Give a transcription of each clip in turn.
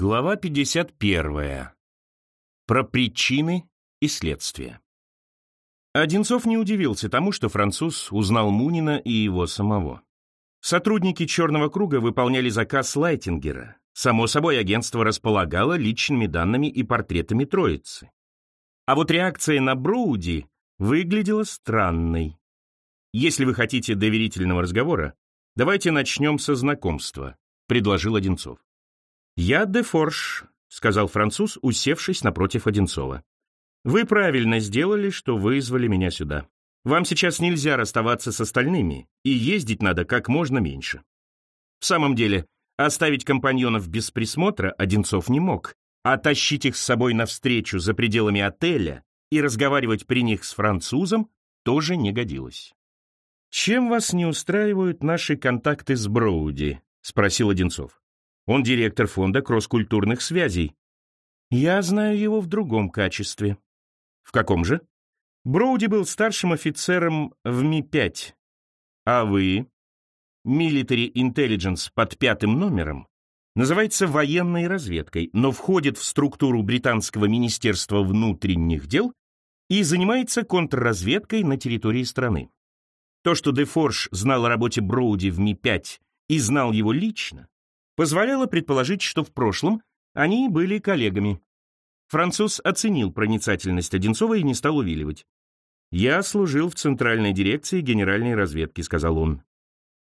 Глава 51. Про причины и следствия. Одинцов не удивился тому, что француз узнал Мунина и его самого. Сотрудники «Черного круга» выполняли заказ Лайтингера. Само собой, агентство располагало личными данными и портретами троицы. А вот реакция на Броуди выглядела странной. Если вы хотите доверительного разговора, давайте начнем со знакомства, предложил Одинцов. «Я Дефорж», — сказал француз, усевшись напротив Одинцова. «Вы правильно сделали, что вызвали меня сюда. Вам сейчас нельзя расставаться с остальными, и ездить надо как можно меньше». В самом деле, оставить компаньонов без присмотра Одинцов не мог, а тащить их с собой навстречу за пределами отеля и разговаривать при них с французом тоже не годилось. «Чем вас не устраивают наши контакты с Броуди?» — спросил Одинцов. Он директор фонда кросс-культурных связей. Я знаю его в другом качестве. В каком же? Броуди был старшим офицером в Ми-5. А вы? Military Intelligence под пятым номером называется военной разведкой, но входит в структуру британского Министерства внутренних дел и занимается контрразведкой на территории страны. То, что Дефорж знал о работе Броуди в Ми-5 и знал его лично, позволяло предположить, что в прошлом они были коллегами. Француз оценил проницательность Одинцова и не стал увиливать. «Я служил в Центральной дирекции Генеральной разведки», — сказал он.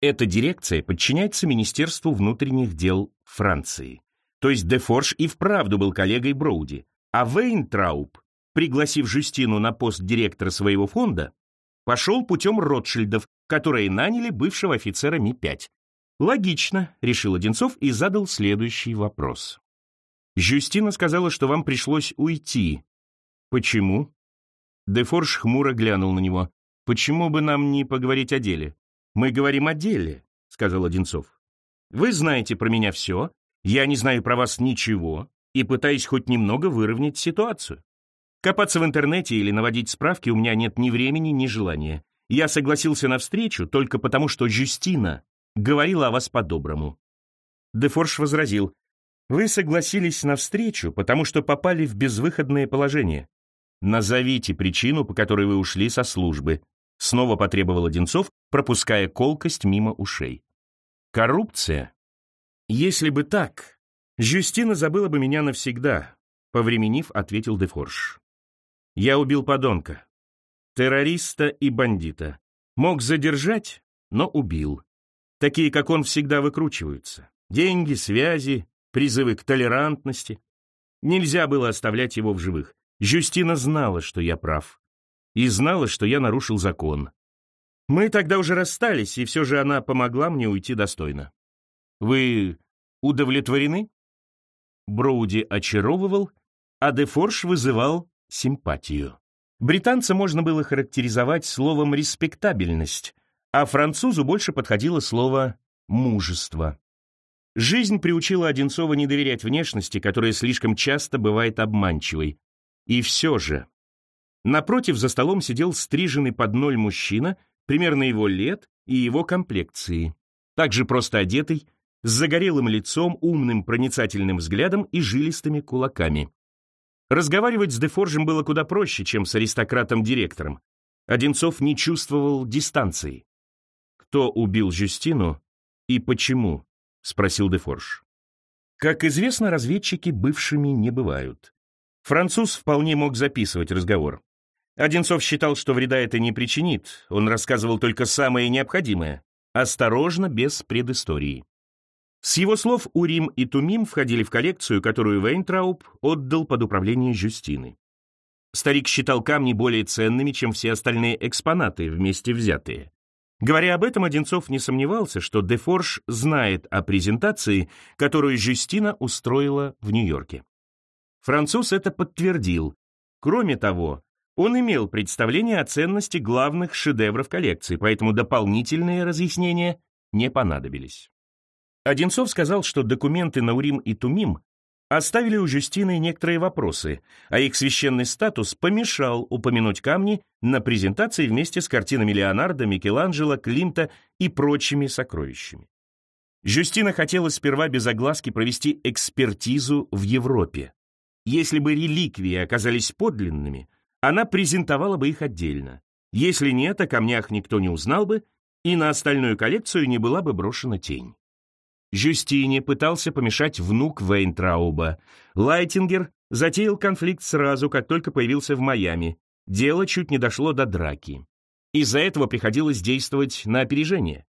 Эта дирекция подчиняется Министерству внутренних дел Франции. То есть Дефорж и вправду был коллегой Броуди, а Вейнтрауб, пригласив Жюстину на пост директора своего фонда, пошел путем Ротшильдов, которые наняли бывшего офицера Ми-5. «Логично», — решил Одинцов и задал следующий вопрос. «Жюстина сказала, что вам пришлось уйти. Почему?» Дефорж хмуро глянул на него. «Почему бы нам не поговорить о деле?» «Мы говорим о деле», — сказал Одинцов. «Вы знаете про меня все, я не знаю про вас ничего и пытаюсь хоть немного выровнять ситуацию. Копаться в интернете или наводить справки у меня нет ни времени, ни желания. Я согласился на встречу только потому, что Жюстина говорила о вас по-доброму». Дефорж возразил, «Вы согласились на встречу, потому что попали в безвыходное положение. Назовите причину, по которой вы ушли со службы», снова потребовал Одинцов, пропуская колкость мимо ушей. «Коррупция? Если бы так, Жюстина забыла бы меня навсегда», повременив, ответил Дефорж. «Я убил подонка, террориста и бандита. Мог задержать, но убил. Такие, как он, всегда выкручиваются. Деньги, связи, призывы к толерантности. Нельзя было оставлять его в живых. Жюстина знала, что я прав. И знала, что я нарушил закон. Мы тогда уже расстались, и все же она помогла мне уйти достойно. Вы удовлетворены? Броуди очаровывал, а Дефорж вызывал симпатию. Британца можно было характеризовать словом «респектабельность», а французу больше подходило слово «мужество». Жизнь приучила Одинцова не доверять внешности, которая слишком часто бывает обманчивой. И все же. Напротив за столом сидел стриженный под ноль мужчина, примерно его лет и его комплекции. Также просто одетый, с загорелым лицом, умным проницательным взглядом и жилистыми кулаками. Разговаривать с Дефоржем было куда проще, чем с аристократом-директором. Одинцов не чувствовал дистанции. «Кто убил Жюстину и почему?» — спросил Дефорж. Как известно, разведчики бывшими не бывают. Француз вполне мог записывать разговор. Одинцов считал, что вреда это не причинит, он рассказывал только самое необходимое, осторожно, без предыстории. С его слов Урим и Тумим входили в коллекцию, которую Вейнтрауб отдал под управление Жюстины. Старик считал камни более ценными, чем все остальные экспонаты, вместе взятые. Говоря об этом, Одинцов не сомневался, что Дефорж знает о презентации, которую Жюстина устроила в Нью-Йорке. Француз это подтвердил. Кроме того, он имел представление о ценности главных шедевров коллекции, поэтому дополнительные разъяснения не понадобились. Одинцов сказал, что документы Наурим и Тумим оставили у Жюстины некоторые вопросы, а их священный статус помешал упомянуть камни на презентации вместе с картинами Леонардо, Микеланджело, Климта и прочими сокровищами. Жюстина хотела сперва без огласки провести экспертизу в Европе. Если бы реликвии оказались подлинными, она презентовала бы их отдельно. Если нет, о камнях никто не узнал бы, и на остальную коллекцию не была бы брошена тень. Жюстине пытался помешать внук Вейнтрауба. Лайтингер затеял конфликт сразу, как только появился в Майами. Дело чуть не дошло до драки. Из-за этого приходилось действовать на опережение.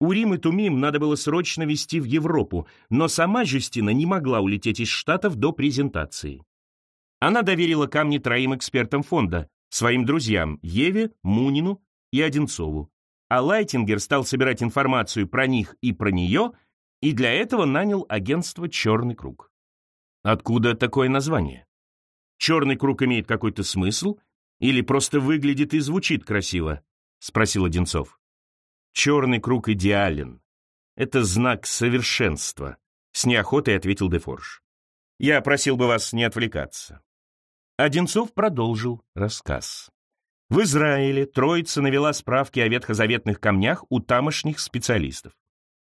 Урим и Тумим надо было срочно везти в Европу, но сама Жюстина не могла улететь из Штатов до презентации. Она доверила камни троим экспертам фонда, своим друзьям Еве, Мунину и Одинцову. А Лайтингер стал собирать информацию про них и про нее, и для этого нанял агентство «Черный круг». Откуда такое название? «Черный круг» имеет какой-то смысл или просто выглядит и звучит красиво? — спросил Одинцов. Черный круг идеален. Это знак совершенства, с неохотой ответил Дефорж. Я просил бы вас не отвлекаться. Одинцов продолжил рассказ. В Израиле Троица навела справки о ветхозаветных камнях у тамошних специалистов.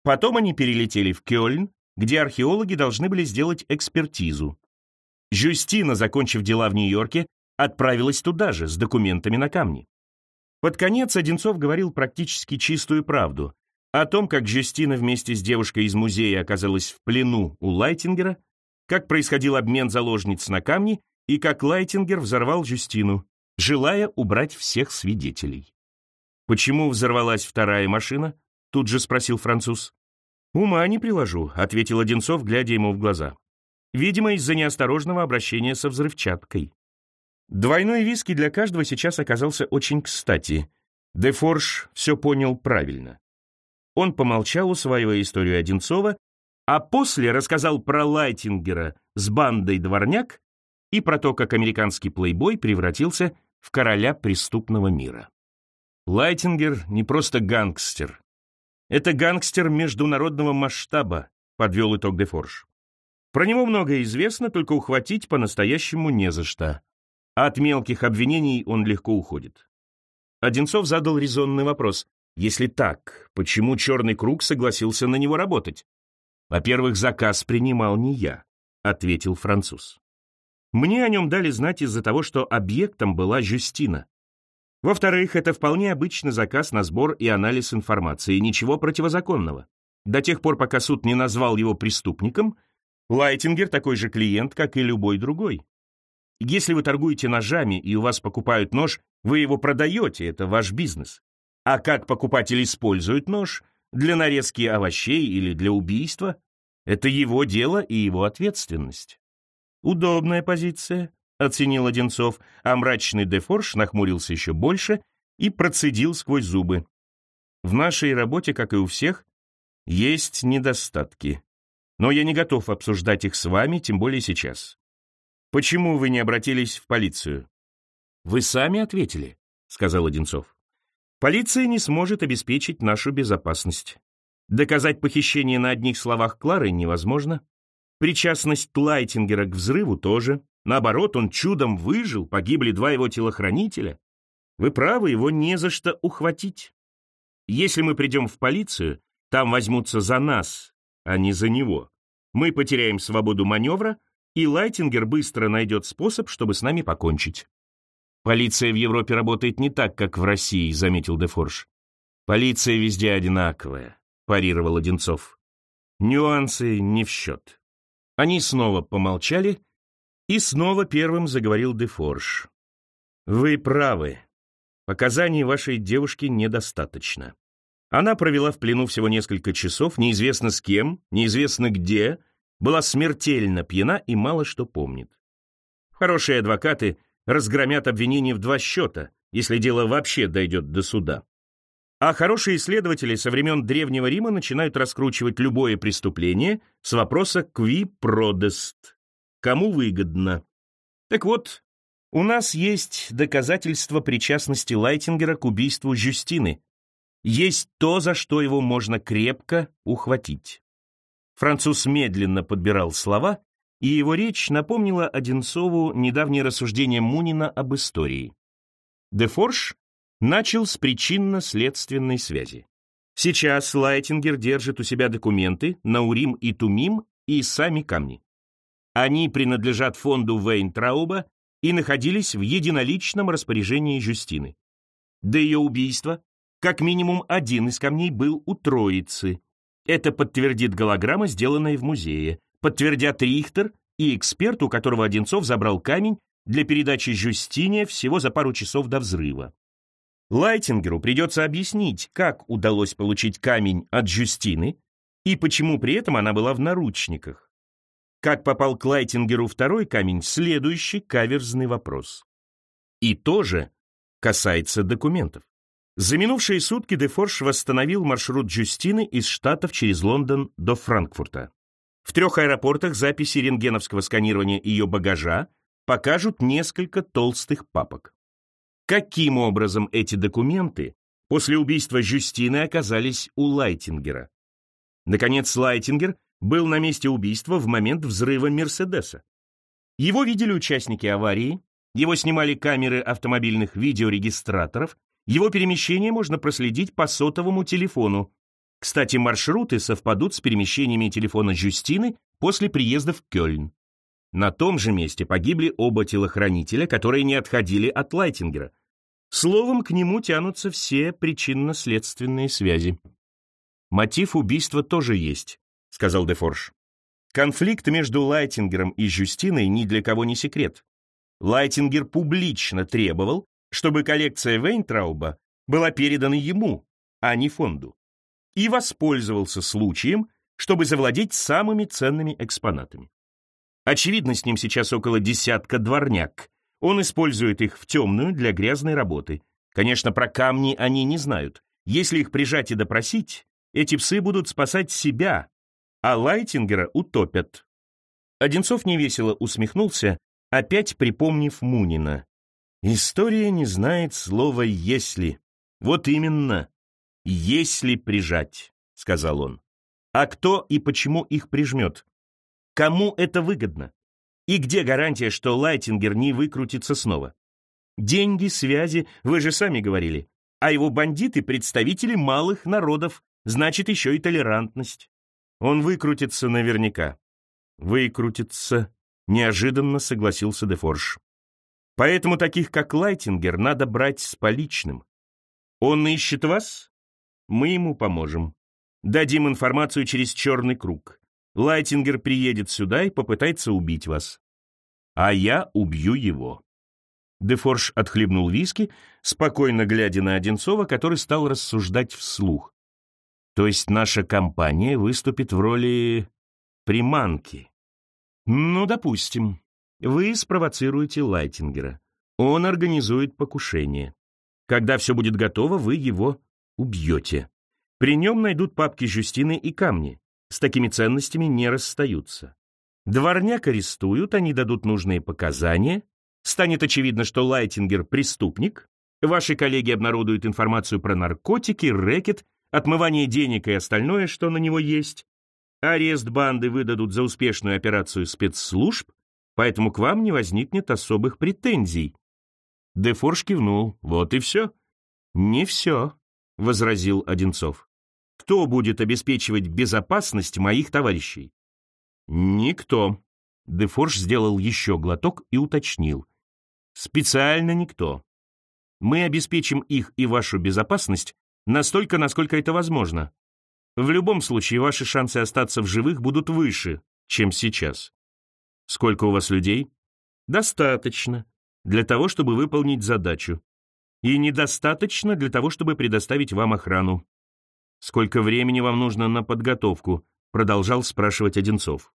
Потом они перелетели в Кёльн, где археологи должны были сделать экспертизу. Жюстина, закончив дела в Нью-Йорке, отправилась туда же с документами на камни. Под конец Одинцов говорил практически чистую правду о том, как Жюстина вместе с девушкой из музея оказалась в плену у Лайтингера, как происходил обмен заложниц на камни и как Лайтингер взорвал Жюстину, желая убрать всех свидетелей. «Почему взорвалась вторая машина?» — тут же спросил француз. «Ума не приложу», — ответил Одинцов, глядя ему в глаза. «Видимо, из-за неосторожного обращения со взрывчаткой». Двойной виски для каждого сейчас оказался очень кстати. Дефорж все понял правильно. Он помолчал, усваивая историю Одинцова, а после рассказал про Лайтингера с бандой дворняк и про то, как американский плейбой превратился в короля преступного мира. Лайтингер не просто гангстер. Это гангстер международного масштаба, подвел итог Дефорж. Про него многое известно, только ухватить по-настоящему не за что а от мелких обвинений он легко уходит. Одинцов задал резонный вопрос. Если так, почему «Черный круг» согласился на него работать? Во-первых, заказ принимал не я, ответил француз. Мне о нем дали знать из-за того, что объектом была Жюстина. Во-вторых, это вполне обычный заказ на сбор и анализ информации, ничего противозаконного. До тех пор, пока суд не назвал его преступником, Лайтингер такой же клиент, как и любой другой. Если вы торгуете ножами и у вас покупают нож, вы его продаете, это ваш бизнес. А как покупатель использует нож для нарезки овощей или для убийства, это его дело и его ответственность. Удобная позиция, оценил Одинцов, а мрачный Дефорж нахмурился еще больше и процедил сквозь зубы. В нашей работе, как и у всех, есть недостатки. Но я не готов обсуждать их с вами, тем более сейчас. Почему вы не обратились в полицию? Вы сами ответили, сказал Одинцов. Полиция не сможет обеспечить нашу безопасность. Доказать похищение на одних словах Клары невозможно. Причастность Лайтингера к взрыву тоже. Наоборот, он чудом выжил, погибли два его телохранителя. Вы правы, его не за что ухватить. Если мы придем в полицию, там возьмутся за нас, а не за него. Мы потеряем свободу маневра, и Лайтингер быстро найдет способ, чтобы с нами покончить. «Полиция в Европе работает не так, как в России», — заметил Дефорж. «Полиция везде одинаковая», — парировал Одинцов. «Нюансы не в счет». Они снова помолчали, и снова первым заговорил Дефорж. «Вы правы. Показаний вашей девушки недостаточно. Она провела в плену всего несколько часов, неизвестно с кем, неизвестно где, была смертельно пьяна и мало что помнит. Хорошие адвокаты разгромят обвинение в два счета, если дело вообще дойдет до суда. А хорошие исследователи со времен Древнего Рима начинают раскручивать любое преступление с вопроса «кви продест» — кому выгодно. Так вот, у нас есть доказательства причастности Лайтингера к убийству Жюстины. Есть то, за что его можно крепко ухватить. Француз медленно подбирал слова, и его речь напомнила Одинцову недавнее рассуждение Мунина об истории. Дефорж начал с причинно-следственной связи. Сейчас Лайтингер держит у себя документы на Урим и Тумим и сами камни. Они принадлежат фонду Вейнтрауба и находились в единоличном распоряжении Жюстины. До ее убийства как минимум один из камней был у Троицы. Это подтвердит голограмма, сделанная в музее. Подтвердят Рихтер и эксперт, у которого Одинцов забрал камень для передачи Жюстине всего за пару часов до взрыва. Лайтингеру придется объяснить, как удалось получить камень от Жюстины и почему при этом она была в наручниках. Как попал к Лайтингеру второй камень – следующий каверзный вопрос. И тоже касается документов. За минувшие сутки Дефорж восстановил маршрут Джустины из Штатов через Лондон до Франкфурта. В трех аэропортах записи рентгеновского сканирования ее багажа покажут несколько толстых папок. Каким образом эти документы после убийства Жюстины оказались у Лайтингера? Наконец, Лайтингер был на месте убийства в момент взрыва Мерседеса. Его видели участники аварии, его снимали камеры автомобильных видеорегистраторов, его перемещение можно проследить по сотовому телефону. Кстати, маршруты совпадут с перемещениями телефона Жюстины после приезда в Кёльн. На том же месте погибли оба телохранителя, которые не отходили от Лайтингера. Словом, к нему тянутся все причинно-следственные связи. «Мотив убийства тоже есть», — сказал Дефорж. «Конфликт между Лайтингером и Жюстиной ни для кого не секрет. Лайтингер публично требовал, чтобы коллекция Вейнтрауба была передана ему, а не фонду, и воспользовался случаем, чтобы завладеть самыми ценными экспонатами. Очевидно, с ним сейчас около десятка дворняк. Он использует их в темную для грязной работы. Конечно, про камни они не знают. Если их прижать и допросить, эти псы будут спасать себя, а Лайтингера утопят. Одинцов невесело усмехнулся, опять припомнив Мунина. История не знает слова «если». Вот именно, «если прижать», — сказал он. А кто и почему их прижмет? Кому это выгодно? И где гарантия, что Лайтингер не выкрутится снова? Деньги, связи, вы же сами говорили. А его бандиты — представители малых народов, значит, еще и толерантность. Он выкрутится наверняка. Выкрутится, неожиданно согласился Дефорж. Поэтому таких, как Лайтингер, надо брать с поличным. Он ищет вас? Мы ему поможем. Дадим информацию через черный круг. Лайтингер приедет сюда и попытается убить вас. А я убью его». Дефорж отхлебнул виски, спокойно глядя на Одинцова, который стал рассуждать вслух. «То есть наша компания выступит в роли приманки?» «Ну, допустим. Вы спровоцируете Лайтингера. Он организует покушение. Когда все будет готово, вы его убьете. При нем найдут папки Жюстины и камни с такими ценностями не расстаются. Дворняк арестуют, они дадут нужные показания, станет очевидно, что Лайтингер — преступник, ваши коллеги обнародуют информацию про наркотики, рэкет, отмывание денег и остальное, что на него есть, арест банды выдадут за успешную операцию спецслужб, поэтому к вам не возникнет особых претензий. Дефорж кивнул. Вот и все. Не все, — возразил Одинцов. Кто будет обеспечивать безопасность моих товарищей? Никто. Дефорж сделал еще глоток и уточнил. Специально никто. Мы обеспечим их и вашу безопасность настолько, насколько это возможно. В любом случае, ваши шансы остаться в живых будут выше, чем сейчас. Сколько у вас людей? Достаточно для того, чтобы выполнить задачу. И недостаточно для того, чтобы предоставить вам охрану. «Сколько времени вам нужно на подготовку?» — продолжал спрашивать Одинцов.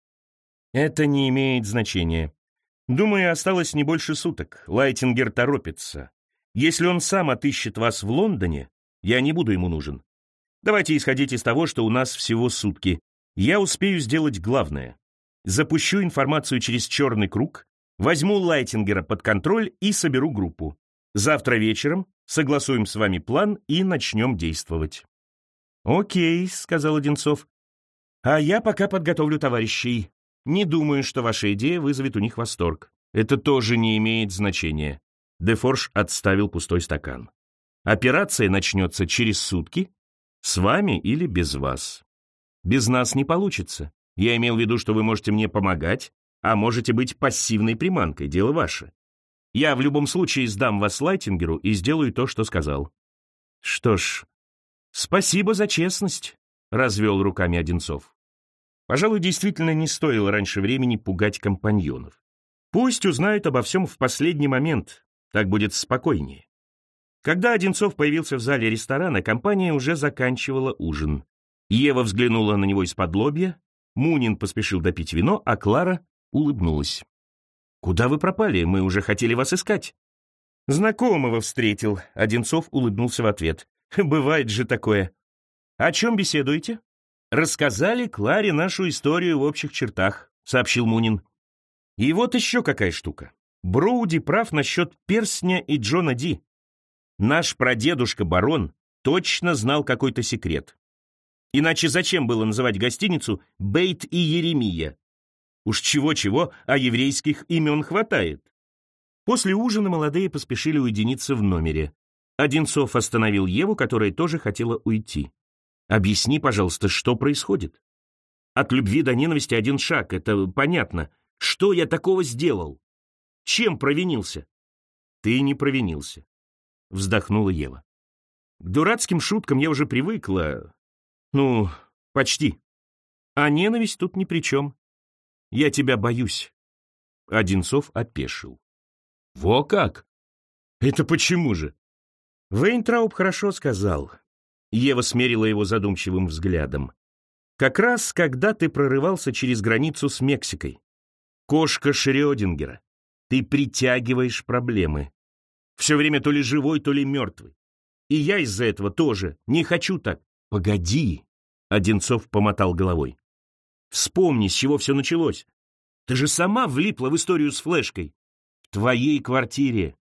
«Это не имеет значения. Думаю, осталось не больше суток. Лайтингер торопится. Если он сам отыщет вас в Лондоне, я не буду ему нужен. Давайте исходить из того, что у нас всего сутки. Я успею сделать главное. Запущу информацию через черный круг, возьму Лайтингера под контроль и соберу группу. Завтра вечером согласуем с вами план и начнем действовать». «Окей», — сказал Одинцов. «А я пока подготовлю товарищей. Не думаю, что ваша идея вызовет у них восторг. Это тоже не имеет значения». Дефорж отставил пустой стакан. «Операция начнется через сутки. С вами или без вас. Без нас не получится. Я имел в виду, что вы можете мне помогать, а можете быть пассивной приманкой, дело ваше. Я в любом случае сдам вас Лайтингеру и сделаю то, что сказал. Что ж, спасибо за честность, развел руками Одинцов. Пожалуй, действительно не стоило раньше времени пугать компаньонов. Пусть узнают обо всем в последний момент, так будет спокойнее. Когда Одинцов появился в зале ресторана, компания уже заканчивала ужин. Ева взглянула на него из-под лобья, Мунин поспешил допить вино, а Клара улыбнулась. «Куда вы пропали? Мы уже хотели вас искать». «Знакомого встретил», — Одинцов улыбнулся в ответ. «Бывает же такое». «О чем беседуете?» «Рассказали Кларе нашу историю в общих чертах», — сообщил Мунин. «И вот еще какая штука. Броуди прав насчет Персня и Джона Ди. Наш прадедушка-барон точно знал какой-то секрет. Иначе зачем было называть гостиницу «Бейт и Еремия»? Уж чего-чего, а еврейских имен хватает. После ужина молодые поспешили уединиться в номере. Одинцов остановил Еву, которая тоже хотела уйти. «Объясни, пожалуйста, что происходит?» «От любви до ненависти один шаг, это понятно. Что я такого сделал? Чем провинился?» «Ты не провинился», — вздохнула Ева. «К дурацким шуткам я уже привыкла. Ну, почти. А ненависть тут ни при чем. Я тебя боюсь. Одинцов опешил. Во как? Это почему же? Вейнтрауб хорошо сказал. Ева смерила его задумчивым взглядом. Как раз, когда ты прорывался через границу с Мексикой. Кошка Шрёдингера. Ты притягиваешь проблемы. Все время то ли живой, то ли мертвый. И я из-за этого тоже не хочу так. Погоди. Одинцов помотал головой. Вспомни, с чего все началось. Ты же сама влипла в историю с флешкой. В твоей квартире,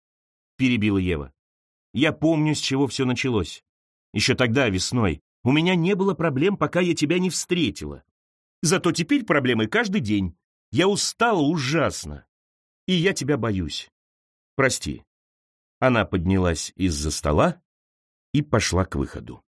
перебила Ева. Я помню, с чего все началось. Еще тогда, весной. У меня не было проблем, пока я тебя не встретила. Зато теперь проблемы каждый день. Я устала ужасно. И я тебя боюсь. Прости. Она поднялась из-за стола и пошла к выходу.